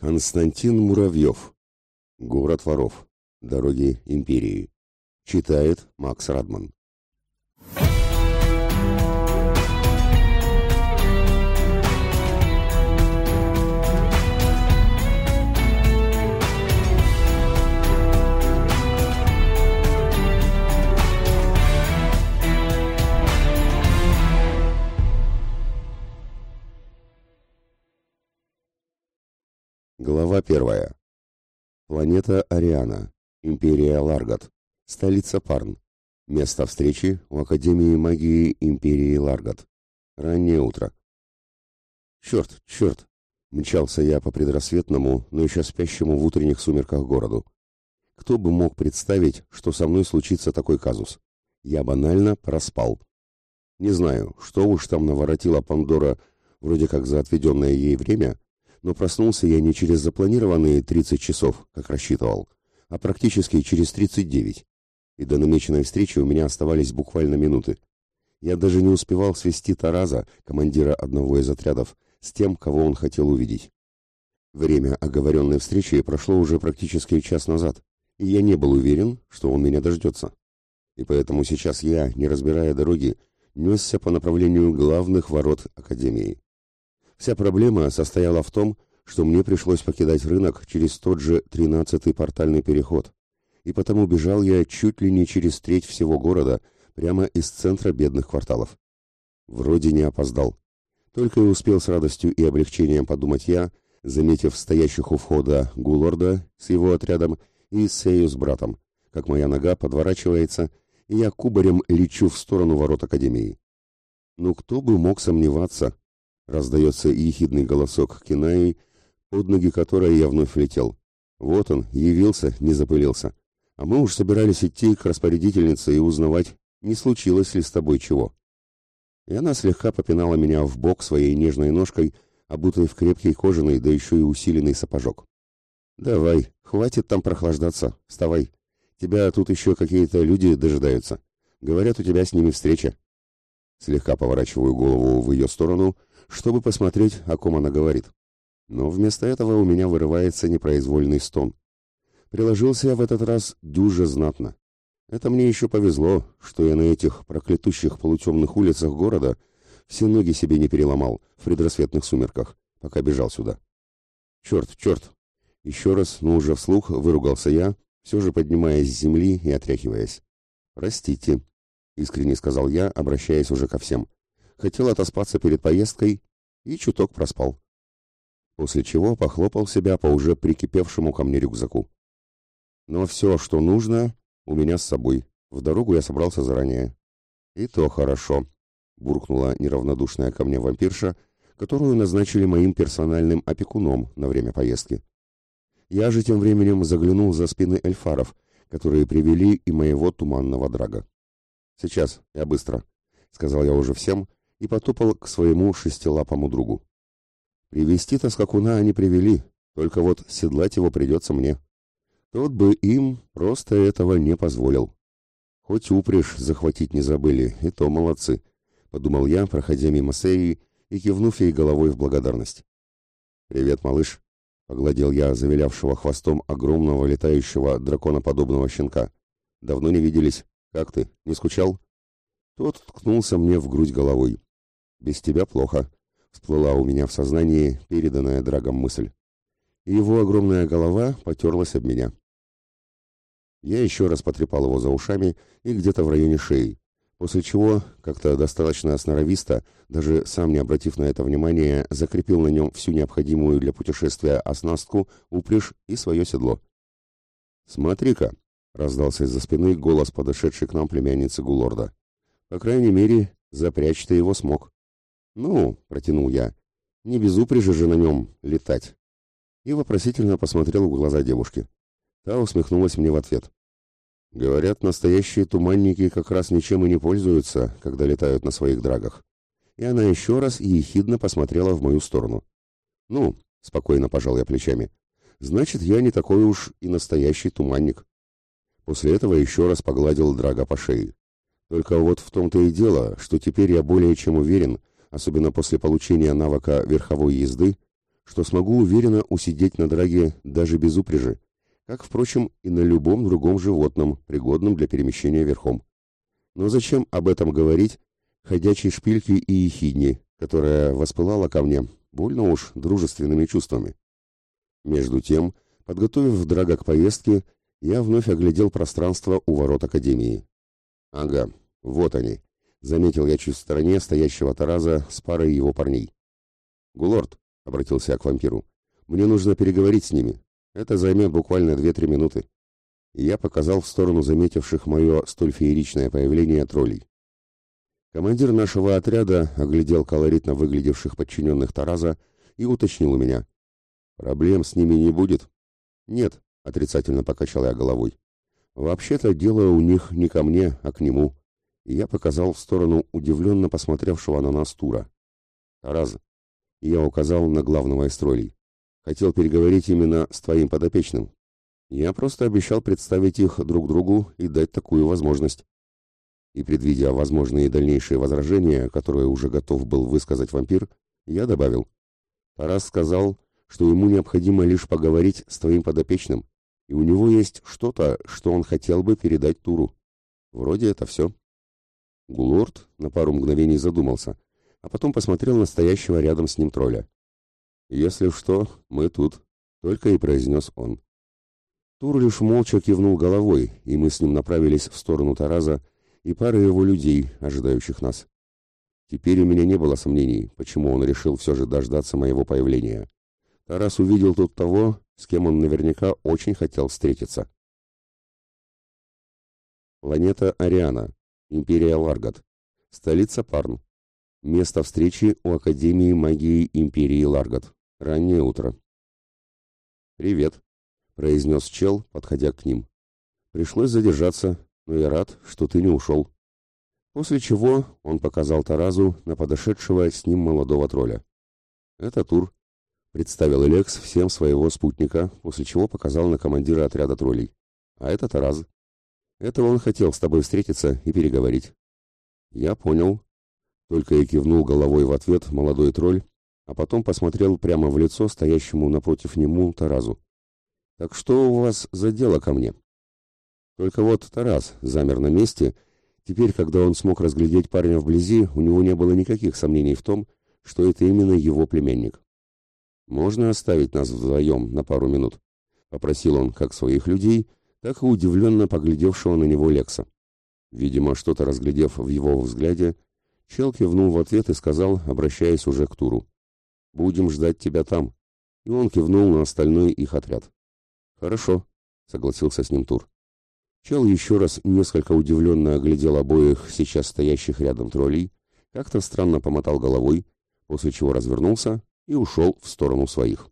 Константин Муравьев. Город воров. Дороги империи. Читает Макс Радман. Глава первая. Планета Ариана. Империя Ларгат. Столица Парн. Место встречи в Академии магии Империи Ларгат. Раннее утро. Черт, черт! Мчался я по предрассветному, но еще спящему в утренних сумерках городу. Кто бы мог представить, что со мной случится такой казус? Я банально проспал. Не знаю, что уж там наворотила Пандора вроде как за отведенное ей время, но проснулся я не через запланированные 30 часов, как рассчитывал, а практически через 39. И до намеченной встречи у меня оставались буквально минуты. Я даже не успевал свести Тараза, командира одного из отрядов, с тем, кого он хотел увидеть. Время оговоренной встречи прошло уже практически час назад, и я не был уверен, что он меня дождется. И поэтому сейчас я, не разбирая дороги, несся по направлению главных ворот Академии. Вся проблема состояла в том, что мне пришлось покидать рынок через тот же тринадцатый портальный переход, и потому бежал я чуть ли не через треть всего города, прямо из центра бедных кварталов. Вроде не опоздал. Только и успел с радостью и облегчением подумать я, заметив стоящих у входа Гулорда с его отрядом и Сею с братом, как моя нога подворачивается, и я кубарем лечу в сторону ворот Академии. Ну кто бы мог сомневаться, Раздается ехидный голосок Кинаи, под ноги которой я вновь летел. Вот он, явился, не запылился. А мы уж собирались идти к распорядительнице и узнавать, не случилось ли с тобой чего. И она слегка попинала меня в бок своей нежной ножкой, обутой в крепкий кожаный, да еще и усиленный сапожок. «Давай, хватит там прохлаждаться, вставай. Тебя тут еще какие-то люди дожидаются. Говорят, у тебя с ними встреча». Слегка поворачиваю голову в ее сторону — чтобы посмотреть, о ком она говорит. Но вместо этого у меня вырывается непроизвольный стон. Приложился я в этот раз дюже знатно. Это мне еще повезло, что я на этих проклятущих полутемных улицах города все ноги себе не переломал в предрассветных сумерках, пока бежал сюда. Черт, черт! Еще раз, но уже вслух, выругался я, все же поднимаясь с земли и отряхиваясь. «Простите», — искренне сказал я, обращаясь уже ко всем хотел отоспаться перед поездкой и чуток проспал. После чего похлопал себя по уже прикипевшему ко мне рюкзаку. Но все, что нужно, у меня с собой. В дорогу я собрался заранее. И то хорошо, буркнула неравнодушная ко мне вампирша, которую назначили моим персональным опекуном на время поездки. Я же тем временем заглянул за спины эльфаров, которые привели и моего туманного драга. «Сейчас, я быстро», — сказал я уже всем, и потопал к своему шестилапому другу. Привести-то скакуна они привели, только вот седлать его придется мне. Тот бы им просто этого не позволил. Хоть упряжь захватить не забыли, и то молодцы, — подумал я, проходя мимо Сеи и кивнув ей головой в благодарность. «Привет, малыш», — погладил я завилявшего хвостом огромного летающего драконоподобного щенка. «Давно не виделись. Как ты, не скучал?» Тот ткнулся мне в грудь головой. «Без тебя плохо», — всплыла у меня в сознании переданная Драгом мысль. И его огромная голова потерлась об меня. Я еще раз потрепал его за ушами и где-то в районе шеи, после чего, как-то достаточно сноровисто, даже сам не обратив на это внимания, закрепил на нем всю необходимую для путешествия оснастку, упряжь и свое седло. «Смотри-ка!» — раздался из-за спины голос подошедшей к нам племянницы Гулорда. «По крайней мере, запрячь ты его смог». «Ну», — протянул я, — «не без упряжи же на нем летать». И вопросительно посмотрел в глаза девушки. Та усмехнулась мне в ответ. «Говорят, настоящие туманники как раз ничем и не пользуются, когда летают на своих драгах». И она еще раз ехидно посмотрела в мою сторону. «Ну», — спокойно пожал я плечами, — «значит, я не такой уж и настоящий туманник». После этого еще раз погладил драга по шее. Только вот в том-то и дело, что теперь я более чем уверен, особенно после получения навыка верховой езды, что смогу уверенно усидеть на драге даже без упряжи, как, впрочем, и на любом другом животном, пригодном для перемещения верхом. Но зачем об этом говорить ходячей шпильке и ехидне, которая воспылала ко мне, больно уж, дружественными чувствами? Между тем, подготовив драга к поездке, я вновь оглядел пространство у ворот Академии. Ага, вот они. Заметил я чуть в стороне стоящего Тараза с парой его парней. «Гулорд», — обратился я к вампиру, — «мне нужно переговорить с ними. Это займет буквально две-три минуты. И я показал в сторону заметивших мое столь фееричное появление троллей. Командир нашего отряда оглядел колоритно выглядевших подчиненных Тараза и уточнил у меня. «Проблем с ними не будет?» «Нет», — отрицательно покачал я головой. «Вообще-то дело у них не ко мне, а к нему». Я показал в сторону удивленно посмотревшего на нас Тура. «Тараз». Я указал на главного из троллей. Хотел переговорить именно с твоим подопечным. Я просто обещал представить их друг другу и дать такую возможность. И предвидя возможные дальнейшие возражения, которые уже готов был высказать вампир, я добавил. Тарас сказал, что ему необходимо лишь поговорить с твоим подопечным, и у него есть что-то, что он хотел бы передать Туру. Вроде это все. Гулорд на пару мгновений задумался, а потом посмотрел на стоящего рядом с ним тролля. «Если что, мы тут», — только и произнес он. Тур лишь молча кивнул головой, и мы с ним направились в сторону Тараза и пары его людей, ожидающих нас. Теперь у меня не было сомнений, почему он решил все же дождаться моего появления. Тарас увидел тут того, с кем он наверняка очень хотел встретиться. Планета Ариана, Империя Ларгат, столица Парн. Место встречи у Академии магии Империи Ларгат. Раннее утро. «Привет», — произнес чел, подходя к ним. «Пришлось задержаться, но я рад, что ты не ушел». После чего он показал Таразу на подошедшего с ним молодого тролля. «Это Тур», — представил Элекс всем своего спутника, после чего показал на командира отряда троллей. «А это Тараз. Это он хотел с тобой встретиться и переговорить». «Я понял», — только и кивнул головой в ответ молодой тролль, а потом посмотрел прямо в лицо стоящему напротив нему Таразу. «Так что у вас за дело ко мне?» Только вот Тарас замер на месте. Теперь, когда он смог разглядеть парня вблизи, у него не было никаких сомнений в том, что это именно его племянник. «Можно оставить нас вдвоем на пару минут?» — попросил он как своих людей, так и удивленно поглядевшего на него Лекса. Видимо, что-то разглядев в его взгляде, Чел кивнул в ответ и сказал, обращаясь уже к Туру. Будем ждать тебя там. И он кивнул на остальной их отряд. Хорошо, согласился с ним Тур. Чел еще раз несколько удивленно оглядел обоих сейчас стоящих рядом троллей, как-то странно помотал головой, после чего развернулся и ушел в сторону своих.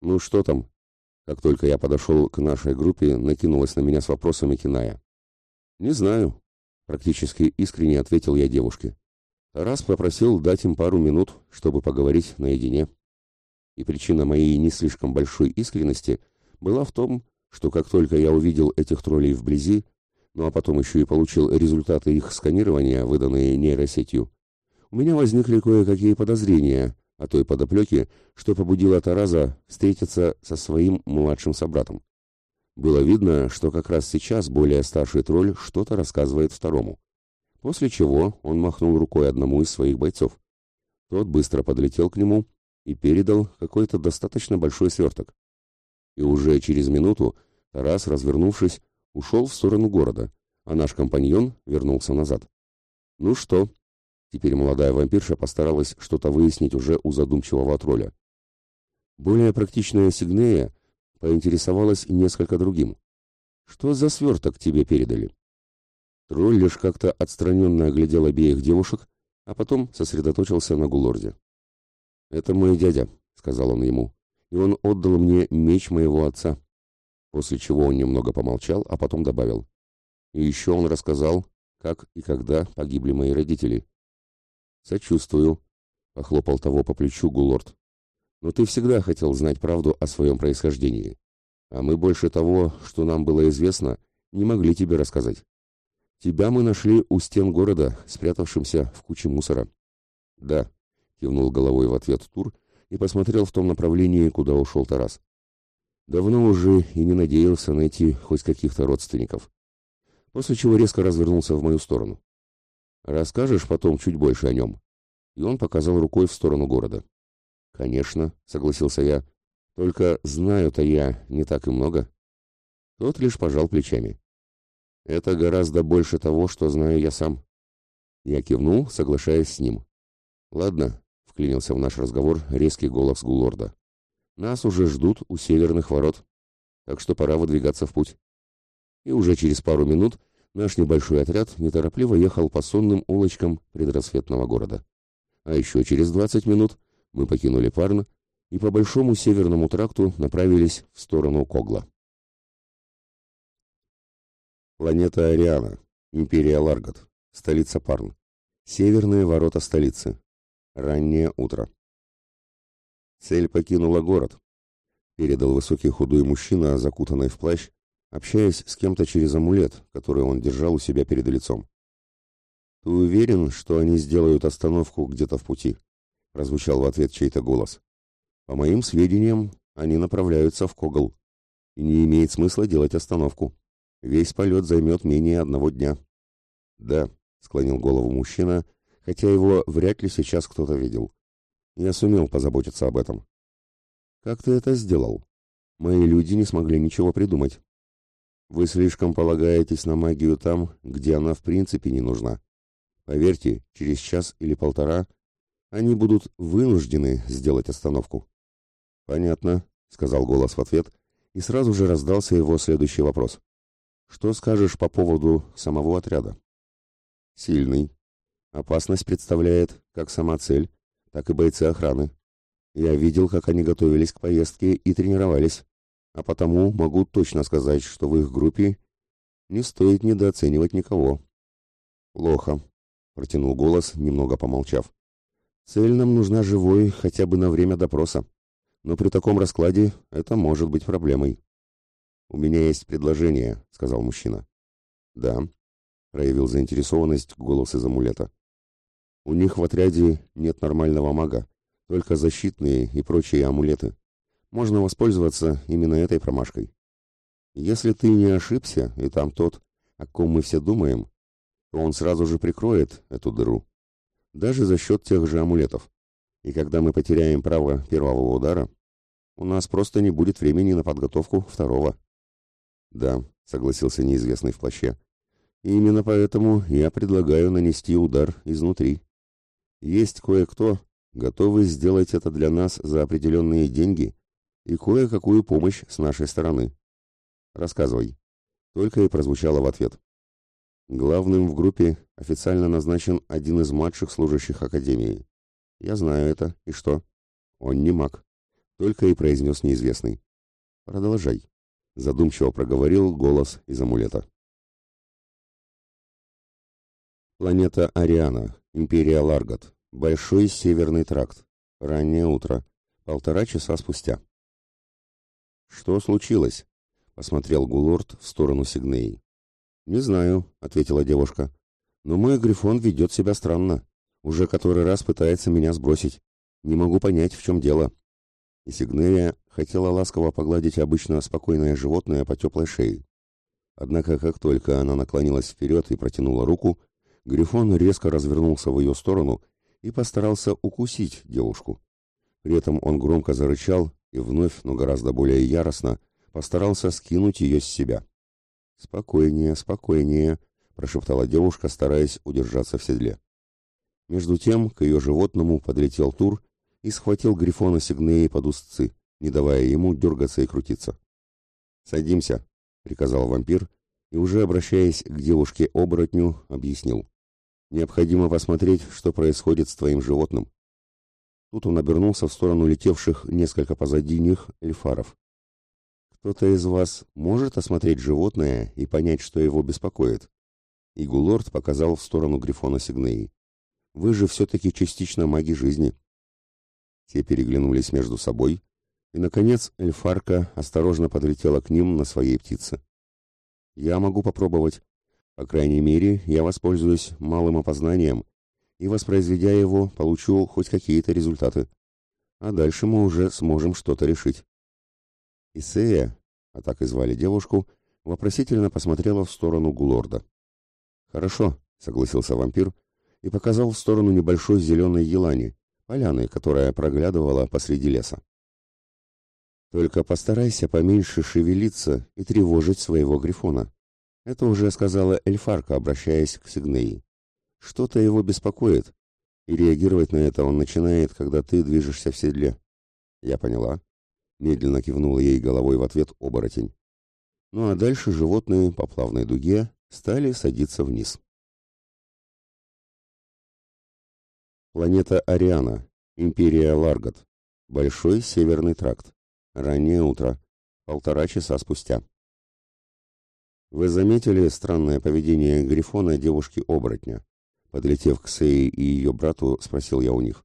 «Ну что там?» Как только я подошел к нашей группе, накинулась на меня с вопросами Киная. «Не знаю», — практически искренне ответил я девушке. Раз попросил дать им пару минут, чтобы поговорить наедине. И причина моей не слишком большой искренности была в том, что как только я увидел этих троллей вблизи, ну а потом еще и получил результаты их сканирования, выданные нейросетью, у меня возникли кое-какие подозрения о той подоплеке, что побудило Тараза встретиться со своим младшим собратом. Было видно, что как раз сейчас более старший тролль что-то рассказывает второму после чего он махнул рукой одному из своих бойцов. Тот быстро подлетел к нему и передал какой-то достаточно большой сверток. И уже через минуту Тарас, развернувшись, ушел в сторону города, а наш компаньон вернулся назад. «Ну что?» Теперь молодая вампирша постаралась что-то выяснить уже у задумчивого тролля. Более практичная Сигнея поинтересовалась несколько другим. «Что за сверток тебе передали?» Тролль лишь как-то отстраненно оглядел обеих девушек, а потом сосредоточился на Гулорде. «Это мой дядя», — сказал он ему, — «и он отдал мне меч моего отца». После чего он немного помолчал, а потом добавил. «И еще он рассказал, как и когда погибли мои родители». «Сочувствую», — похлопал того по плечу Гулорд. «Но ты всегда хотел знать правду о своем происхождении, а мы больше того, что нам было известно, не могли тебе рассказать». Тебя мы нашли у стен города, спрятавшимся в куче мусора. Да, кивнул головой в ответ Тур и посмотрел в том направлении, куда ушел Тарас. Давно уже и не надеялся найти хоть каких-то родственников. После чего резко развернулся в мою сторону. «Расскажешь потом чуть больше о нем?» И он показал рукой в сторону города. «Конечно», — согласился я. «Только знаю-то я не так и много». Тот лишь пожал плечами. «Это гораздо больше того, что знаю я сам». Я кивнул, соглашаясь с ним. «Ладно», — вклинился в наш разговор резкий голос Гулорда. «Нас уже ждут у северных ворот, так что пора выдвигаться в путь». И уже через пару минут наш небольшой отряд неторопливо ехал по сонным улочкам предрассветного города. А еще через двадцать минут мы покинули Парн и по большому северному тракту направились в сторону Когла. Планета Ариана, Империя Ларгат, столица Парн. Северные ворота столицы. Раннее утро. Цель покинула город. Передал высокий худой мужчина, закутанный в плащ, общаясь с кем-то через амулет, который он держал у себя перед лицом. «Ты уверен, что они сделают остановку где-то в пути?» — прозвучал в ответ чей-то голос. «По моим сведениям, они направляются в Когл, и не имеет смысла делать остановку. Весь полет займет менее одного дня». «Да», — склонил голову мужчина, хотя его вряд ли сейчас кто-то видел. «Я сумел позаботиться об этом». «Как ты это сделал? Мои люди не смогли ничего придумать». «Вы слишком полагаетесь на магию там, где она в принципе не нужна», Поверьте, через час или полтора они будут вынуждены сделать остановку. Понятно, сказал голос в ответ, и сразу же раздался его следующий вопрос. Что скажешь по поводу самого отряда? Сильный. Опасность представляет как сама цель, так и бойцы охраны. Я видел, как они готовились к поездке и тренировались, а потому могу точно сказать, что в их группе не стоит недооценивать никого. Плохо, протянул голос, немного помолчав. Цель нам нужна живой, хотя бы на время допроса. Но при таком раскладе это может быть проблемой. У меня есть предложение, сказал мужчина. Да, проявил заинтересованность голос из амулета. У них в отряде нет нормального мага, только защитные и прочие амулеты. Можно воспользоваться именно этой промашкой. Если ты не ошибся, и там тот, о ком мы все думаем, то он сразу же прикроет эту дыру. Даже за счет тех же амулетов. И когда мы потеряем право первого удара, у нас просто не будет времени на подготовку второго. Да, согласился неизвестный в плаще. И именно поэтому я предлагаю нанести удар изнутри. Есть кое-кто, готовый сделать это для нас за определенные деньги и кое-какую помощь с нашей стороны. Рассказывай. Только и прозвучало в ответ. Главным в группе официально назначен один из младших служащих Академии. Я знаю это. И что? Он не маг. Только и произнес неизвестный. Продолжай. Задумчиво проговорил голос из амулета. Планета Ариана. Империя Ларгат. Большой северный тракт. Раннее утро. Полтора часа спустя. «Что случилось?» — посмотрел Гулорд в сторону Сигнеи. «Не знаю», — ответила девушка. «Но мой Грифон ведет себя странно. Уже который раз пытается меня сбросить. Не могу понять, в чем дело». И Сигнея хотела ласково погладить обычно спокойное животное по теплой шее. Однако, как только она наклонилась вперед и протянула руку, Грифон резко развернулся в ее сторону и постарался укусить девушку. При этом он громко зарычал и вновь, но гораздо более яростно, постарался скинуть ее с себя. «Спокойнее, спокойнее», — прошептала девушка, стараясь удержаться в седле. Между тем к ее животному подлетел Тур и схватил Грифона Сигнеи под узцы, не давая ему дергаться и крутиться. «Садимся», — приказал вампир, и уже обращаясь к девушке-оборотню, объяснил. «Необходимо посмотреть, что происходит с твоим животным». Тут он обернулся в сторону летевших несколько позади них эльфаров. Кто-то из вас может осмотреть животное и понять, что его беспокоит? Игулорд показал в сторону Грифона Сигнеи. Вы же все-таки частично маги жизни. Те переглянулись между собой, и, наконец, эльфарка осторожно подлетела к ним на своей птице. Я могу попробовать. По крайней мере, я воспользуюсь малым опознанием и, воспроизведя его, получу хоть какие-то результаты. А дальше мы уже сможем что-то решить. Исея, а так и звали девушку, вопросительно посмотрела в сторону Гулорда. «Хорошо», — согласился вампир и показал в сторону небольшой зеленой елани, поляны, которая проглядывала посреди леса. «Только постарайся поменьше шевелиться и тревожить своего грифона», это уже сказала Эльфарка, обращаясь к Сигнеи. Что-то его беспокоит, и реагировать на это он начинает, когда ты движешься в седле. Я поняла. Медленно кивнула ей головой в ответ оборотень. Ну а дальше животные по плавной дуге стали садиться вниз. Планета Ариана. Империя Ларгат. Большой Северный тракт. Раннее утро. Полтора часа спустя. Вы заметили странное поведение Грифона девушки-оборотня? Подлетев к Сее и ее брату, спросил я у них.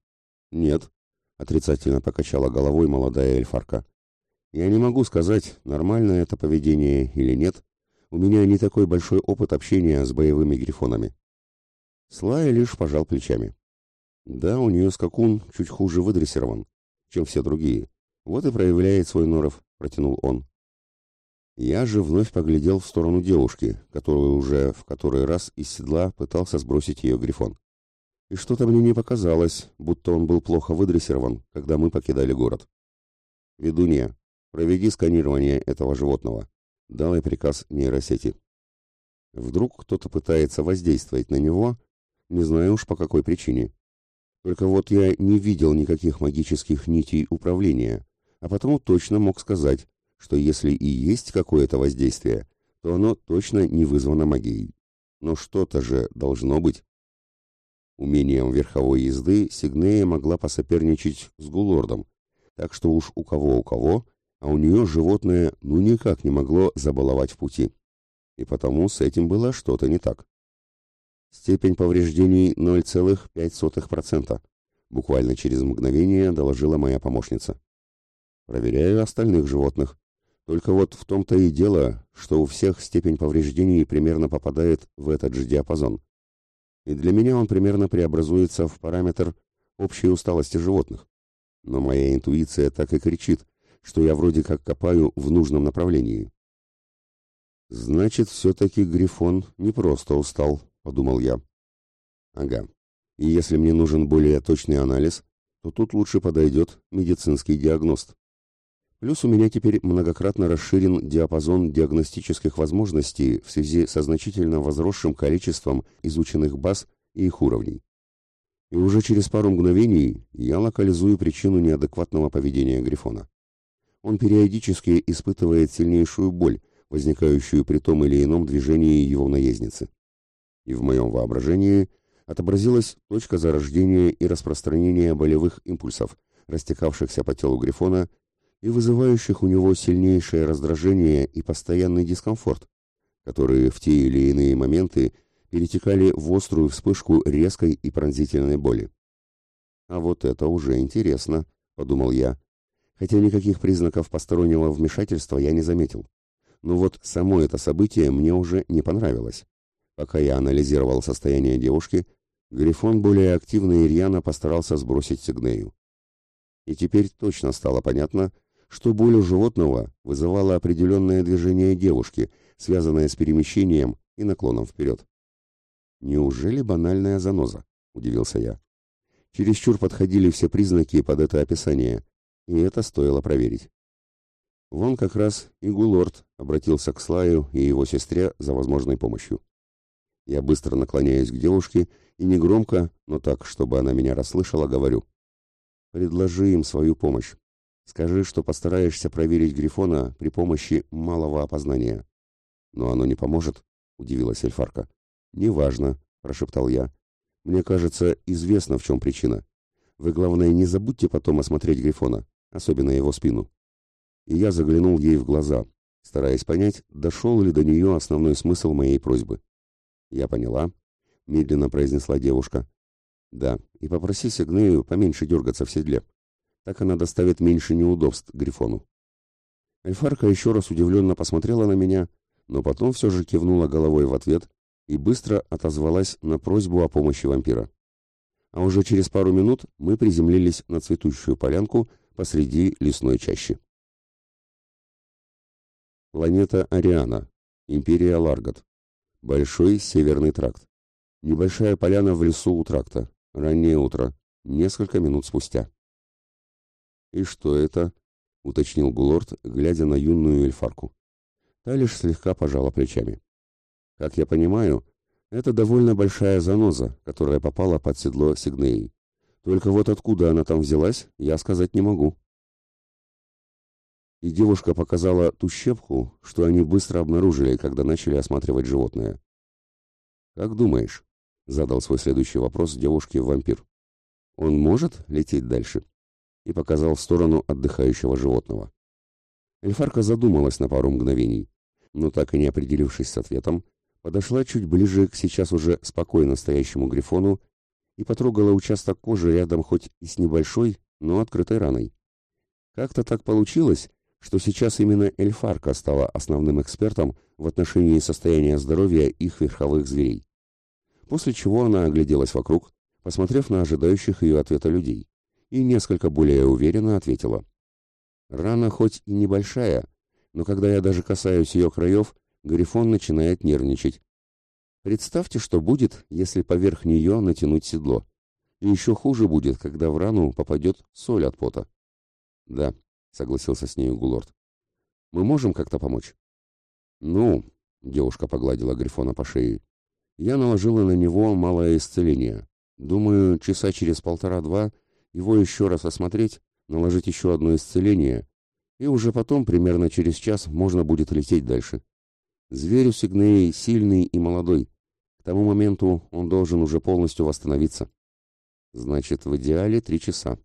Нет, отрицательно покачала головой молодая эльфарка. Я не могу сказать, нормально это поведение или нет. У меня не такой большой опыт общения с боевыми грифонами. Слай лишь пожал плечами. Да, у нее скакун чуть хуже выдрессирован, чем все другие. Вот и проявляет свой норов, протянул он. Я же вновь поглядел в сторону девушки, которую уже в который раз из седла пытался сбросить ее грифон. И что-то мне не показалось, будто он был плохо выдрессирован, когда мы покидали город. «Ведунья, проведи сканирование этого животного», — дал я приказ нейросети. Вдруг кто-то пытается воздействовать на него, не знаю уж по какой причине. Только вот я не видел никаких магических нитей управления, а потому точно мог сказать, что если и есть какое-то воздействие, то оно точно не вызвано магией. Но что-то же должно быть. Умением верховой езды Сигнея могла посоперничать с Гулордом, так что уж у кого у кого, а у нее животное ну никак не могло забаловать в пути. И потому с этим было что-то не так. Степень повреждений 0,5%, буквально через мгновение доложила моя помощница. Проверяю остальных животных. Только вот в том-то и дело, что у всех степень повреждений примерно попадает в этот же диапазон. И для меня он примерно преобразуется в параметр общей усталости животных. Но моя интуиция так и кричит, что я вроде как копаю в нужном направлении. «Значит, все-таки Грифон не просто устал», — подумал я. «Ага. И если мне нужен более точный анализ, то тут лучше подойдет медицинский диагност. Плюс у меня теперь многократно расширен диапазон диагностических возможностей в связи со значительно возросшим количеством изученных баз и их уровней. И уже через пару мгновений я локализую причину неадекватного поведения Грифона. Он периодически испытывает сильнейшую боль, возникающую при том или ином движении его наездницы. И в моем воображении отобразилась точка зарождения и распространения болевых импульсов, растекавшихся по телу Грифона и вызывающих у него сильнейшее раздражение и постоянный дискомфорт, которые в те или иные моменты перетекали в острую вспышку резкой и пронзительной боли. «А вот это уже интересно», — подумал я, хотя никаких признаков постороннего вмешательства я не заметил. Но вот само это событие мне уже не понравилось. Пока я анализировал состояние девушки, Грифон более активно и рьяно постарался сбросить Сигнею. И теперь точно стало понятно, что боль у животного вызывала определенное движение девушки, связанное с перемещением и наклоном вперед. «Неужели банальная заноза?» – удивился я. Чересчур подходили все признаки под это описание, и это стоило проверить. Вон как раз и Гулорд обратился к Слаю и его сестре за возможной помощью. Я быстро наклоняюсь к девушке и негромко, но так, чтобы она меня расслышала, говорю. «Предложи им свою помощь. Скажи, что постараешься проверить Грифона при помощи малого опознания. Но оно не поможет, удивилась Эльфарка. Неважно, прошептал я. Мне кажется, известно, в чем причина. Вы, главное, не забудьте потом осмотреть Грифона, особенно его спину. И я заглянул ей в глаза, стараясь понять, дошел ли до нее основной смысл моей просьбы. Я поняла, медленно произнесла девушка. Да, и попроси Сигнею поменьше дергаться в седле. Так она доставит меньше неудобств Грифону. Эльфарка еще раз удивленно посмотрела на меня, но потом все же кивнула головой в ответ и быстро отозвалась на просьбу о помощи вампира. а уже через пару минут мы приземлились на цветущую полянку посреди лесной чащи. Планета Ариана. Империя Ларгат. Большой северный тракт. Небольшая поляна в лесу у тракта. Раннее утро. Несколько минут спустя. «И что это?» — уточнил Гулорд, глядя на юную эльфарку. Та лишь слегка пожала плечами. «Как я понимаю, это довольно большая заноза, которая попала под седло Сигнеи. Только вот откуда она там взялась, я сказать не могу». И девушка показала ту щепку, что они быстро обнаружили, когда начали осматривать животное. «Как думаешь?» — задал свой следующий вопрос девушке вампир. «Он может лететь дальше?» И показал в сторону отдыхающего животного. Эльфарка задумалась на пару мгновений, но так и не определившись с ответом, подошла чуть ближе к сейчас уже спокойно стоящему грифону и потрогала участок кожи рядом хоть и с небольшой, но открытой раной. Как-то так получилось, что сейчас именно Эльфарка стала основным экспертом в отношении состояния здоровья их верховых зверей. После чего она огляделась вокруг, посмотрев на ожидающих ее ответа людей и несколько более уверенно ответила. Рана хоть и небольшая, но когда я даже касаюсь ее краев, Грифон начинает нервничать. Представьте, что будет, если поверх нее натянуть седло. И еще хуже будет, когда в рану попадет соль от пота. Да, согласился с ней Гулорд. Мы можем как-то помочь? Ну, девушка погладила Грифона по шее. Я наложила на него малое исцеление. Думаю, часа через полтора-два его еще раз осмотреть, наложить еще одно исцеление, и уже потом, примерно через час, можно будет лететь дальше. Зверь у Сигнеи сильный и молодой. К тому моменту он должен уже полностью восстановиться. Значит, в идеале три часа,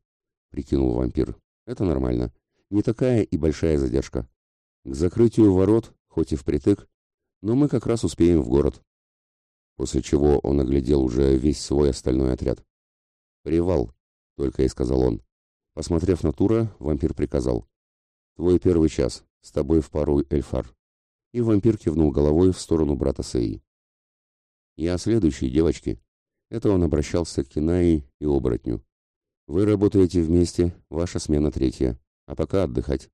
прикинул вампир. Это нормально. Не такая и большая задержка. К закрытию ворот, хоть и впритык, но мы как раз успеем в город. После чего он оглядел уже весь свой остальной отряд. «Привал», — только и сказал он. Посмотрев на Тура, вампир приказал. «Твой первый час. С тобой в пару Эльфар». И вампир кивнул головой в сторону брата Сеи. «Я следующий, девочки». Это он обращался к Кинаи и оборотню. «Вы работаете вместе, ваша смена третья, а пока отдыхать».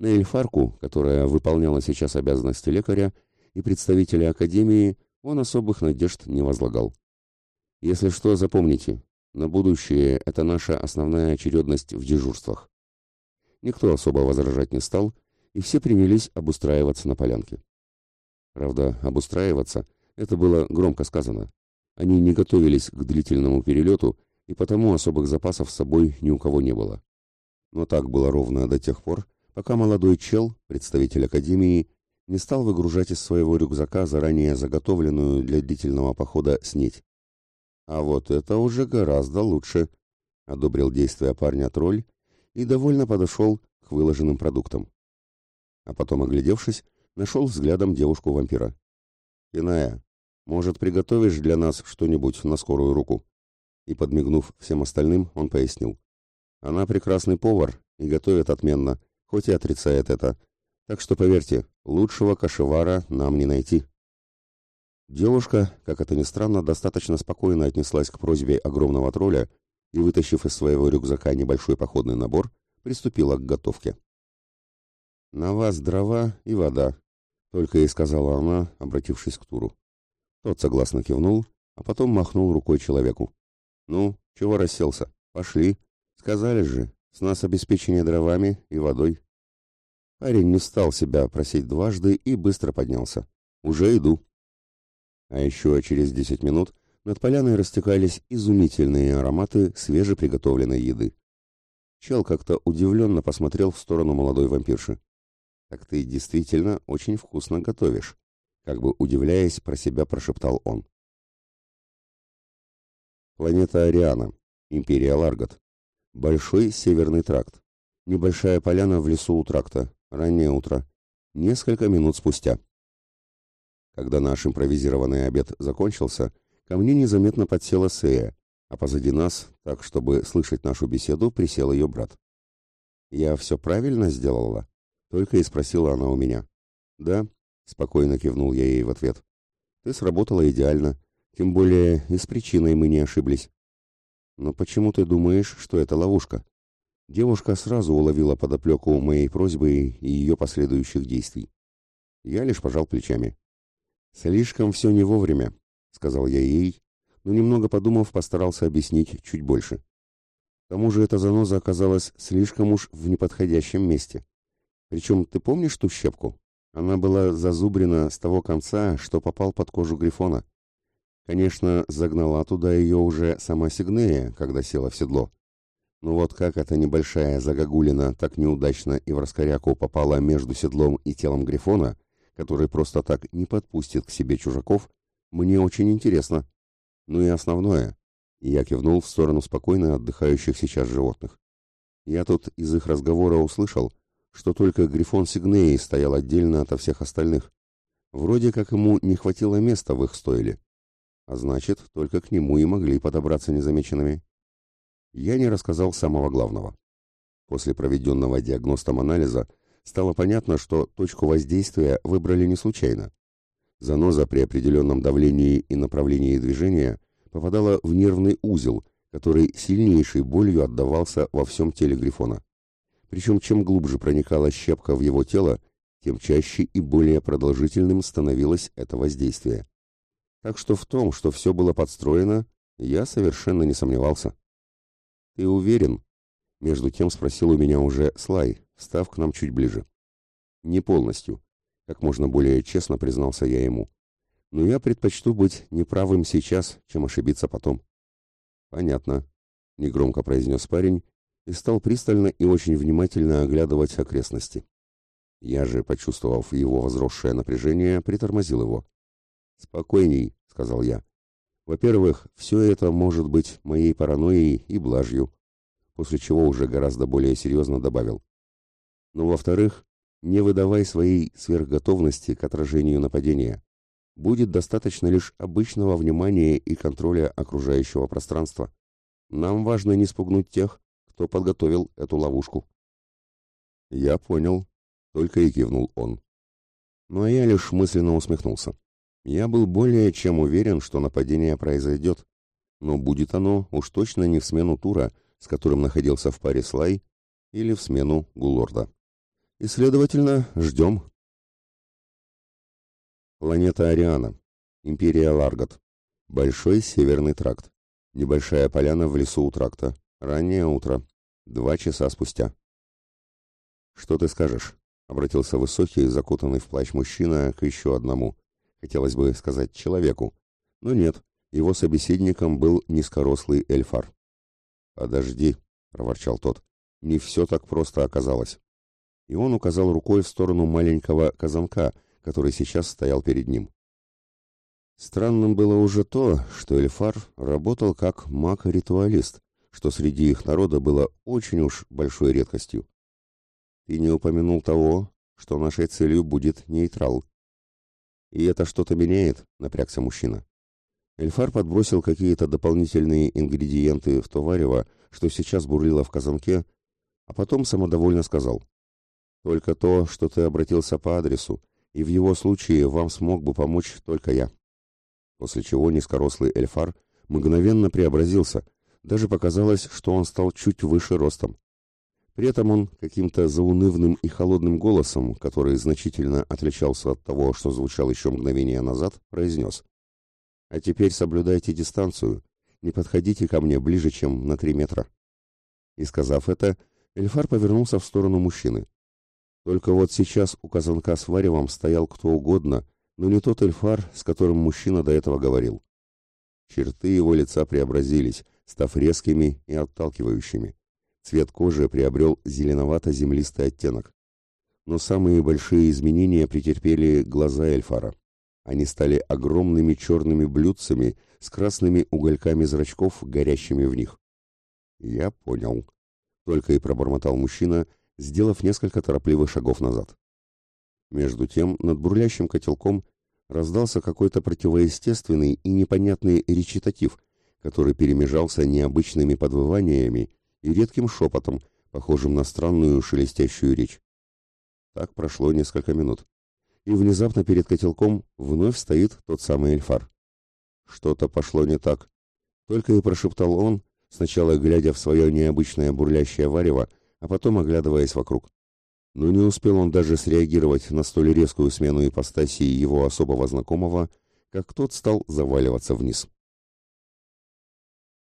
На Эльфарку, которая выполняла сейчас обязанности лекаря и представителя Академии, он особых надежд не возлагал. «Если что, запомните, на будущее это наша основная очередность в дежурствах. Никто особо возражать не стал, и все принялись обустраиваться на полянке. Правда, обустраиваться – это было громко сказано. Они не готовились к длительному перелету, и потому особых запасов с собой ни у кого не было. Но так было ровно до тех пор, пока молодой чел, представитель Академии, не стал выгружать из своего рюкзака заранее заготовленную для длительного похода снеть. А вот это уже гораздо лучше, одобрил действия парня тролль и довольно подошел к выложенным продуктам. А потом, оглядевшись, нашел взглядом девушку-вампира. «Иная, может, приготовишь для нас что-нибудь на скорую руку?» И, подмигнув всем остальным, он пояснил. «Она прекрасный повар и готовит отменно, хоть и отрицает это. Так что, поверьте, лучшего кашевара нам не найти». Девушка, как это ни странно, достаточно спокойно отнеслась к просьбе огромного тролля и, вытащив из своего рюкзака небольшой походный набор, приступила к готовке. «На вас дрова и вода», — только и сказала она, обратившись к Туру. Тот согласно кивнул, а потом махнул рукой человеку. «Ну, чего расселся? Пошли. Сказали же, с нас обеспечение дровами и водой». Парень не стал себя просить дважды и быстро поднялся. «Уже иду». А еще через 10 минут над поляной растекались изумительные ароматы свежеприготовленной еды. Чел как-то удивленно посмотрел в сторону молодой вампирши. «Так ты действительно очень вкусно готовишь», как бы удивляясь, про себя прошептал он. Планета Ариана. Империя Ларгат. Большой северный тракт. Небольшая поляна в лесу у тракта. Раннее утро. Несколько минут спустя. Когда наш импровизированный обед закончился, ко мне незаметно подсела Сея, а позади нас, так чтобы слышать нашу беседу, присел ее брат. «Я все правильно сделала?» — только и спросила она у меня. «Да», — спокойно кивнул я ей в ответ. «Ты сработала идеально, тем более и с причиной мы не ошиблись». но почему ты думаешь, что это ловушка?» Девушка сразу уловила подоплеку моей просьбы и ее последующих действий. Я лишь пожал плечами. «Слишком все не вовремя», — сказал я ей, но немного подумав, постарался объяснить чуть больше. К тому же эта заноза оказалась слишком уж в неподходящем месте. Причем, ты помнишь ту щепку? Она была зазубрена с того конца, что попал под кожу Грифона. Конечно, загнала туда ее уже сама Сигнея, когда села в седло. Но вот как эта небольшая загогулина так неудачно и в раскоряку попала между седлом и телом Грифона, который просто так не подпустит к себе чужаков, мне очень интересно. Ну и основное. Я кивнул в сторону спокойно отдыхающих сейчас животных. Я тут из их разговора услышал, что только Грифон Сигнеи стоял отдельно ото всех остальных. Вроде как ему не хватило места в их стойле. А значит, только к нему и могли подобраться незамеченными. Я не рассказал самого главного. После проведенного диагностом анализа стало понятно, что точку воздействия выбрали не случайно. Заноза при определенном давлении и направлении движения попадала в нервный узел, который сильнейшей болью отдавался во всем теле Грифона. Причем чем глубже проникала щепка в его тело, тем чаще и более продолжительным становилось это воздействие. Так что в том, что все было подстроено, я совершенно не сомневался. «Ты уверен?» — между тем спросил у меня уже Слай, став к нам чуть ближе. «Не полностью», — как можно более честно признался я ему. «Но я предпочту быть неправым сейчас, чем ошибиться потом». «Понятно», — негромко произнес парень и стал пристально и очень внимательно оглядывать окрестности. Я же, почувствовав его возросшее напряжение, притормозил его. «Спокойней», — сказал я. «Во-первых, все это может быть моей паранойей и блажью», после чего уже гораздо более серьезно добавил. «Но, во-вторых, не выдавай своей сверхготовности к отражению нападения. Будет достаточно лишь обычного внимания и контроля окружающего пространства. Нам важно не спугнуть тех, кто подготовил эту ловушку». «Я понял», — только и кивнул он. Ну а я лишь мысленно усмехнулся. Я был более чем уверен, что нападение произойдет, но будет оно уж точно не в смену Тура, с которым находился в паре Слай, или в смену Гулорда. И, следовательно, ждем. Планета Ариана. Империя Ларгат. Большой северный тракт. Небольшая поляна в лесу у тракта. Раннее утро. Два часа спустя. «Что ты скажешь?» — обратился высокий, закутанный в плащ мужчина к еще одному, хотелось бы сказать человеку, но нет, его собеседником был низкорослый эльфар. «Подожди», — проворчал тот, — «не все так просто оказалось». И он указал рукой в сторону маленького казанка, который сейчас стоял перед ним. Странным было уже то, что Эльфар работал как маг-ритуалист, что среди их народа было очень уж большой редкостью. Ты не упомянул того, что нашей целью будет нейтрал, «И это что-то меняет?» — напрягся мужчина. Эльфар подбросил какие-то дополнительные ингредиенты в то варево, что сейчас бурлило в казанке, а потом самодовольно сказал. «Только то, что ты обратился по адресу, и в его случае вам смог бы помочь только я». После чего низкорослый Эльфар мгновенно преобразился, даже показалось, что он стал чуть выше ростом. При этом он каким-то заунывным и холодным голосом, который значительно отличался от того, что звучал еще мгновение назад, произнес. «А теперь соблюдайте дистанцию, не подходите ко мне ближе, чем на три метра». И сказав это, Эльфар повернулся в сторону мужчины. Только вот сейчас у казанка с варевом стоял кто угодно, но не тот Эльфар, с которым мужчина до этого говорил. Черты его лица преобразились, став резкими и отталкивающими. Цвет кожи приобрел зеленовато-землистый оттенок. Но самые большие изменения претерпели глаза Эльфара. Они стали огромными черными блюдцами с красными угольками зрачков, горящими в них. «Я понял», — только и пробормотал мужчина, сделав несколько торопливых шагов назад. Между тем, над бурлящим котелком раздался какой-то противоестественный и непонятный речитатив, который перемежался необычными подвываниями и редким шепотом, похожим на странную шелестящую речь. Так прошло несколько минут. И внезапно перед котелком вновь стоит тот самый эльфар. Что-то пошло не так. Только и прошептал он, сначала глядя в свое необычное бурлящее варево, а потом оглядываясь вокруг. Но не успел он даже среагировать на столь резкую смену ипостаси его особого знакомого, как тот стал заваливаться вниз.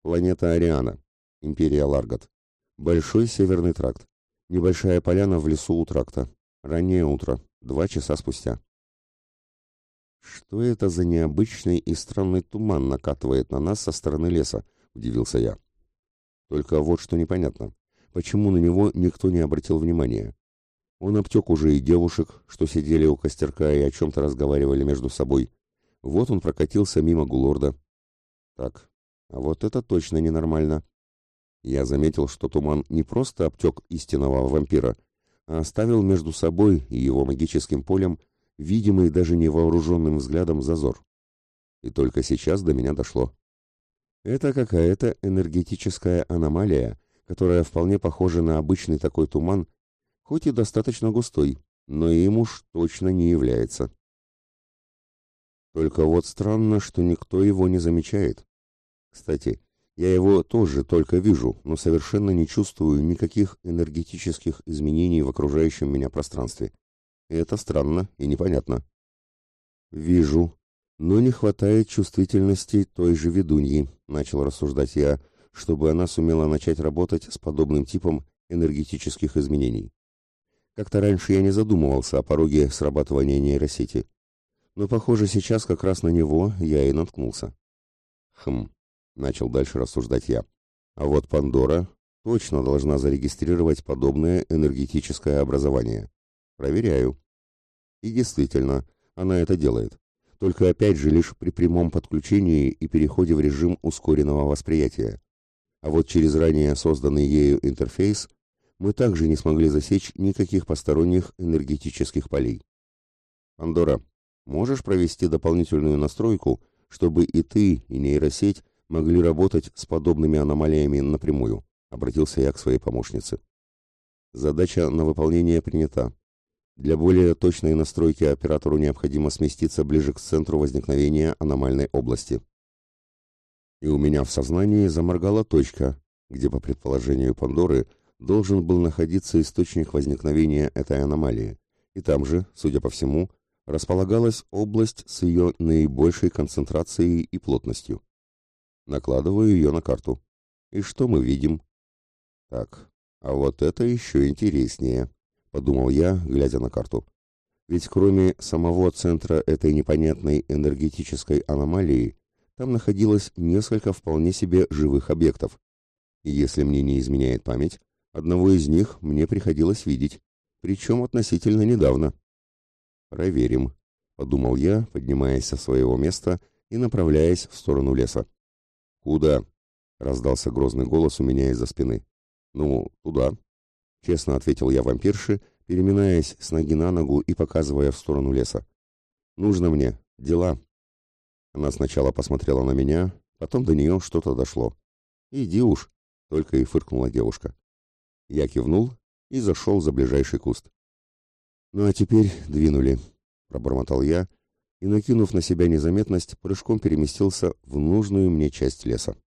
Планета Ариана. Империя Ларгат. Большой северный тракт. Небольшая поляна в лесу у тракта. Раннее утро. Два часа спустя. «Что это за необычный и странный туман накатывает на нас со стороны леса?» – удивился я. Только вот что непонятно. Почему на него никто не обратил внимания? Он обтек уже и девушек, что сидели у костерка и о чем-то разговаривали между собой. Вот он прокатился мимо Гулорда. Так, а вот это точно ненормально. Я заметил, что туман не просто обтек истинного вампира, а оставил между собой и его магическим полем видимый даже невооруженным взглядом зазор. И только сейчас до меня дошло. Это какая-то энергетическая аномалия, которая вполне похожа на обычный такой туман, хоть и достаточно густой, но им уж точно не является. Только вот странно, что никто его не замечает. Кстати, я его тоже только вижу, но совершенно не чувствую никаких энергетических изменений в окружающем меня пространстве. И это странно и непонятно. Вижу, но не хватает чувствительности той же ведуньи, начал рассуждать я, чтобы она сумела начать работать с подобным типом энергетических изменений. Как-то раньше я не задумывался о пороге срабатывания нейросети. Но, похоже, сейчас как раз на него я и наткнулся. Хм, начал дальше рассуждать я. А вот Пандора точно должна зарегистрировать подобное энергетическое образование. Проверяю. И действительно, она это делает. Только опять же лишь при прямом подключении и переходе в режим ускоренного восприятия. А вот через ранее созданный ею интерфейс мы также не смогли засечь никаких посторонних энергетических полей. Андора, можешь провести дополнительную настройку, чтобы и ты, и нейросеть могли работать с подобными аномалиями напрямую, обратился я к своей помощнице. Задача на выполнение принята. Для более точной настройки оператору необходимо сместиться ближе к центру возникновения аномальной области. И у меня в сознании заморгала точка, где, по предположению Пандоры, должен был находиться источник возникновения этой аномалии, и там же, судя по всему, располагалась область с ее наибольшей концентрацией и плотностью. Накладываю ее на карту. И что мы видим? Так, а вот это еще интереснее, подумал я, глядя на карту. Ведь кроме самого центра этой непонятной энергетической аномалии, там находилось несколько вполне себе живых объектов. И если мне не изменяет память, Одного из них мне приходилось видеть, причем относительно недавно. «Проверим», — подумал я, поднимаясь со своего места и направляясь в сторону леса. «Куда?» — раздался грозный голос у меня из-за спины. «Ну, туда», — честно ответил я вампирше, переминаясь с ноги на ногу и показывая в сторону леса. «Нужно мне. Дела». Она сначала посмотрела на меня, потом до нее что-то дошло. «Иди уж», — только и фыркнула девушка. Я кивнул и зашел за ближайший куст. «Ну а теперь двинули», — пробормотал я, и, накинув на себя незаметность, прыжком переместился в нужную мне часть леса.